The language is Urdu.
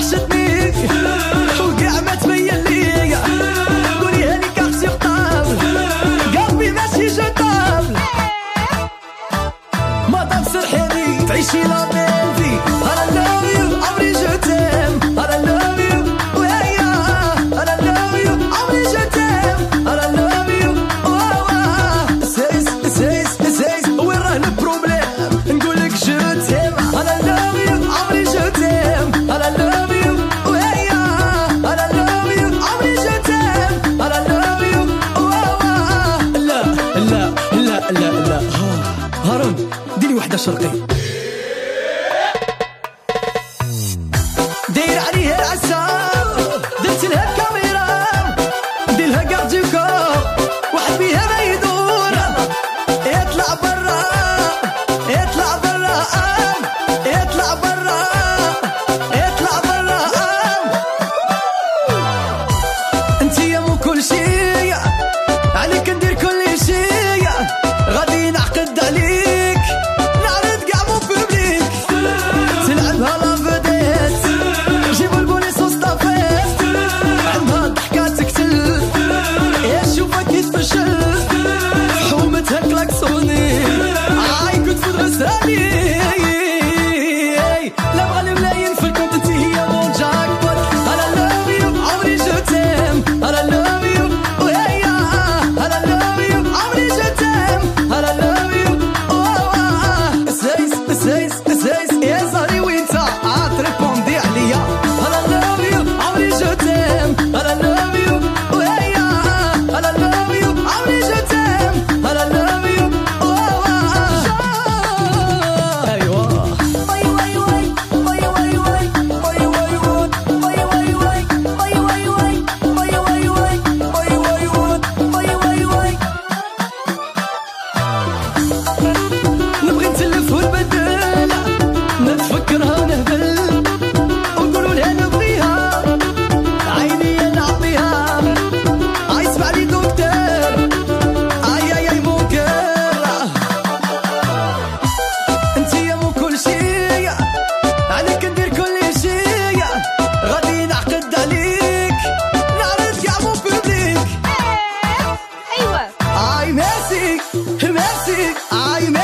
وحشتني وكاع ما تبين لي قولي هاني كارتي طابل قلبي ماشي جا طابل مدام سرحيني تعيشي لا الشرقي